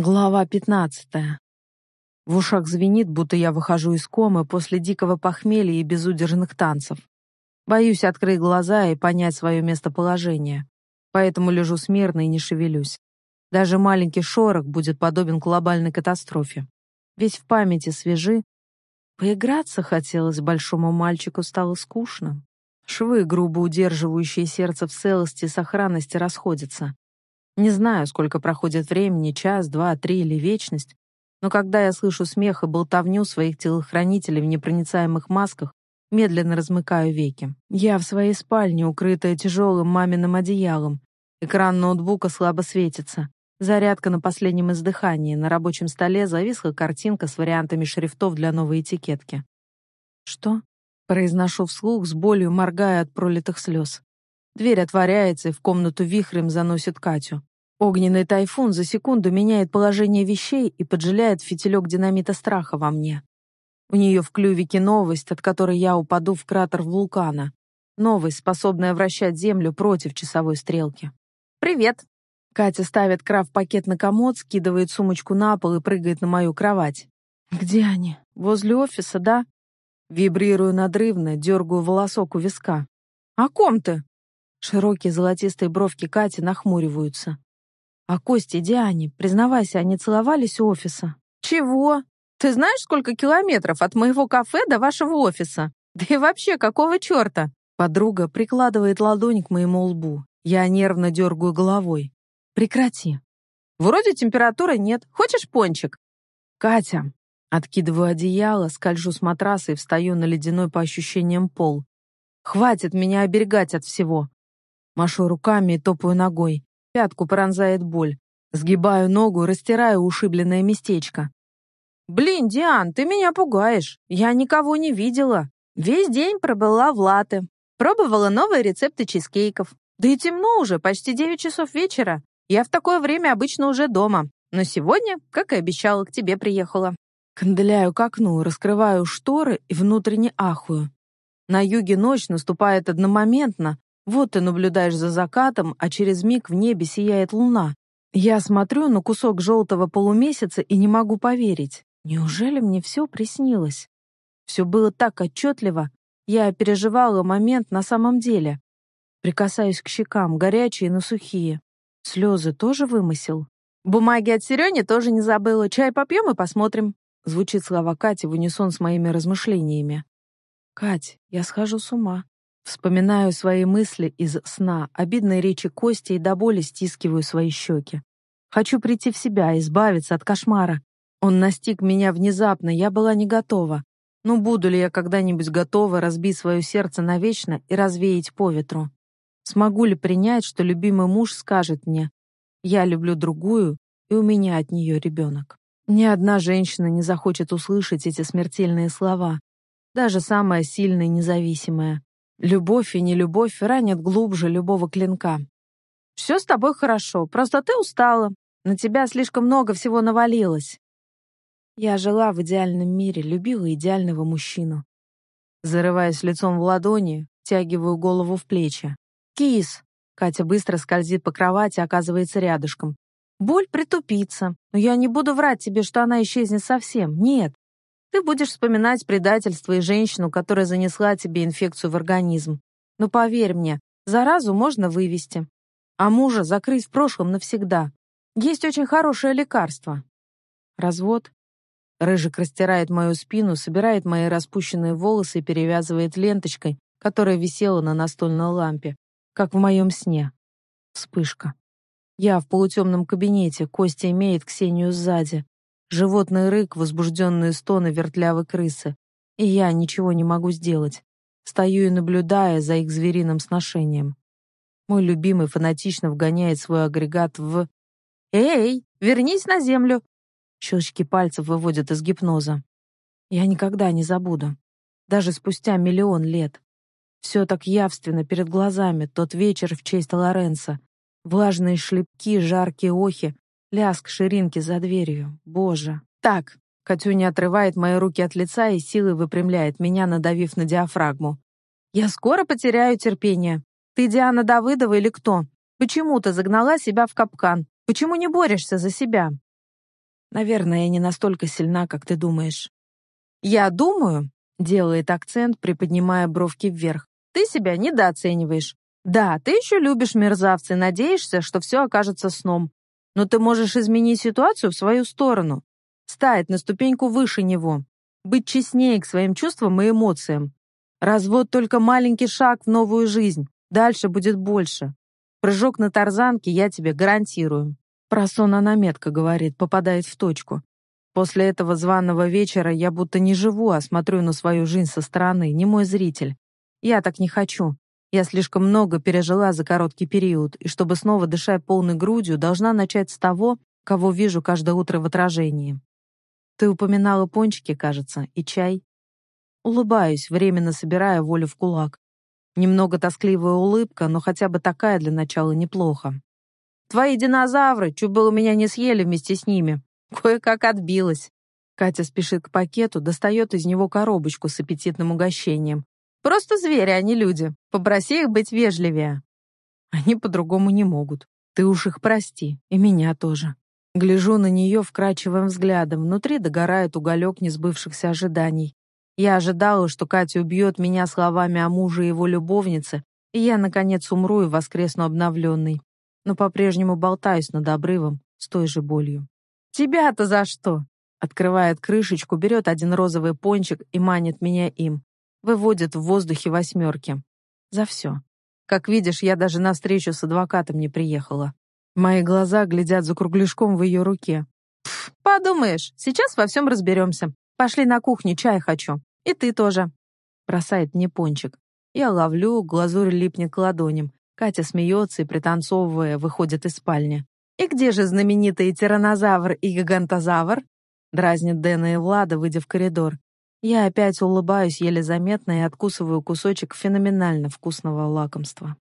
Глава пятнадцатая. В ушах звенит, будто я выхожу из комы после дикого похмелья и безудержных танцев. Боюсь открыть глаза и понять свое местоположение. Поэтому лежу смирно и не шевелюсь. Даже маленький шорох будет подобен глобальной катастрофе. Ведь в памяти свежи. Поиграться хотелось большому мальчику, стало скучно. Швы, грубо удерживающие сердце в целости и сохранности, расходятся. Не знаю, сколько проходит времени, час, два, три или вечность, но когда я слышу смех и болтовню своих телохранителей в непроницаемых масках, медленно размыкаю веки. Я в своей спальне, укрытая тяжелым маминым одеялом. Экран ноутбука слабо светится. Зарядка на последнем издыхании. На рабочем столе зависла картинка с вариантами шрифтов для новой этикетки. «Что?» — произношу вслух, с болью моргая от пролитых слез. Дверь отворяется, и в комнату вихрем заносит Катю. Огненный тайфун за секунду меняет положение вещей и поджиляет фитилек динамита страха во мне. У нее в клювике новость, от которой я упаду в кратер вулкана. Новость, способная вращать Землю против часовой стрелки. «Привет!» Катя ставит крав-пакет на комод, скидывает сумочку на пол и прыгает на мою кровать. «Где они? Возле офиса, да?» Вибрирую надрывно, дергаю волосок у виска. «О ком ты?» Широкие золотистые бровки Кати нахмуриваются. А Кости и Диане, признавайся, они целовались у офиса. Чего? Ты знаешь, сколько километров от моего кафе до вашего офиса? Да и вообще, какого черта? Подруга прикладывает ладонь к моему лбу. Я нервно дергаю головой. Прекрати. Вроде температуры нет. Хочешь пончик? Катя. Откидываю одеяло, скольжу с матраса и встаю на ледяной по ощущениям пол. Хватит меня оберегать от всего. Машу руками и топаю ногой. Пятку пронзает боль. Сгибаю ногу, растираю ушибленное местечко. «Блин, Диан, ты меня пугаешь. Я никого не видела. Весь день пробыла в латы. Пробовала новые рецепты чизкейков. Да и темно уже, почти 9 часов вечера. Я в такое время обычно уже дома. Но сегодня, как и обещала, к тебе приехала». Канделяю к окну, раскрываю шторы и внутренне ахую. На юге ночь наступает одномоментно, вот ты наблюдаешь за закатом, а через миг в небе сияет луна. Я смотрю на кусок желтого полумесяца и не могу поверить. Неужели мне все приснилось? Все было так отчетливо. Я переживала момент на самом деле. Прикасаюсь к щекам, горячие, но сухие. Слезы тоже вымысел? Бумаги от Серёни тоже не забыла. Чай попьем и посмотрим. Звучит слова Кати в унисон с моими размышлениями. Кать, я схожу с ума. Вспоминаю свои мысли из сна, обидные речи Кости и до боли стискиваю свои щеки. Хочу прийти в себя, избавиться от кошмара. Он настиг меня внезапно, я была не готова. Ну, буду ли я когда-нибудь готова разбить свое сердце навечно и развеять по ветру? Смогу ли принять, что любимый муж скажет мне «Я люблю другую, и у меня от нее ребенок»? Ни одна женщина не захочет услышать эти смертельные слова, даже самая сильная и независимая. Любовь и нелюбовь ранят глубже любого клинка. «Все с тобой хорошо, просто ты устала. На тебя слишком много всего навалилось». Я жила в идеальном мире, любила идеального мужчину. Зарываясь лицом в ладони, втягиваю голову в плечи. «Кис!» Катя быстро скользит по кровати, оказывается рядышком. «Боль притупится, но я не буду врать тебе, что она исчезнет совсем. Нет, ты будешь вспоминать предательство и женщину, которая занесла тебе инфекцию в организм. Но поверь мне, заразу можно вывести. А мужа закрыть в прошлом навсегда. Есть очень хорошее лекарство. Развод. Рыжик растирает мою спину, собирает мои распущенные волосы и перевязывает ленточкой, которая висела на настольной лампе, как в моем сне. Вспышка. Я в полутемном кабинете, Костя имеет Ксению сзади. Животный рык, возбужденные стоны вертлявой крысы. И я ничего не могу сделать. Стою и наблюдая за их звериным сношением. Мой любимый фанатично вгоняет свой агрегат в... «Эй, вернись на землю!» Щелчки пальцев выводят из гипноза. Я никогда не забуду. Даже спустя миллион лет. Все так явственно перед глазами, тот вечер в честь Лоренса. Влажные шлепки, жаркие охи, Ляск ширинки за дверью. Боже. Так. Катюня отрывает мои руки от лица и силой выпрямляет меня, надавив на диафрагму. Я скоро потеряю терпение. Ты Диана Давыдова или кто? Почему ты загнала себя в капкан? Почему не борешься за себя? Наверное, я не настолько сильна, как ты думаешь. Я думаю, делает акцент, приподнимая бровки вверх. Ты себя недооцениваешь. Да, ты еще любишь мерзавца и надеешься, что все окажется сном. Но ты можешь изменить ситуацию в свою сторону. Стать на ступеньку выше него. Быть честнее к своим чувствам и эмоциям. Развод только маленький шаг в новую жизнь. Дальше будет больше. Прыжок на тарзанке я тебе гарантирую. Про сон она говорит, попадает в точку. После этого званого вечера я будто не живу, а смотрю на свою жизнь со стороны, не мой зритель. Я так не хочу. Я слишком много пережила за короткий период, и чтобы снова дышать полной грудью, должна начать с того, кого вижу каждое утро в отражении. Ты упоминала пончики, кажется, и чай. Улыбаюсь, временно собирая волю в кулак. Немного тоскливая улыбка, но хотя бы такая для начала неплохо. Твои динозавры чуть было меня не съели вместе с ними. Кое-как отбилась. Катя спешит к пакету, достает из него коробочку с аппетитным угощением. Просто звери, а не люди. Попроси их быть вежливее. Они по-другому не могут. Ты уж их прости, и меня тоже. Гляжу на нее вкрадчивым взглядом, внутри догорает уголек несбывшихся ожиданий. Я ожидала, что Катя убьет меня словами о муже и его любовнице, и я, наконец, умру и воскресну обновленный но по-прежнему болтаюсь над обрывом с той же болью. «Тебя-то за что?» Открывает крышечку, берет один розовый пончик и манит меня им. Выводит в воздухе восьмерки. За все. Как видишь, я даже на встречу с адвокатом не приехала. Мои глаза глядят за кругляшком в ее руке. Пф, подумаешь, сейчас во всем разберемся. Пошли на кухню, чай хочу. И ты тоже. Бросает мне пончик. Я ловлю, глазурь липнет к ладоням. Катя смеется и, пританцовывая, выходит из спальни. «И где же знаменитые тиранозавр и гигантозавр?» Дразнит Дэна и Влада, выйдя в коридор. Я опять улыбаюсь еле заметно и откусываю кусочек феноменально вкусного лакомства.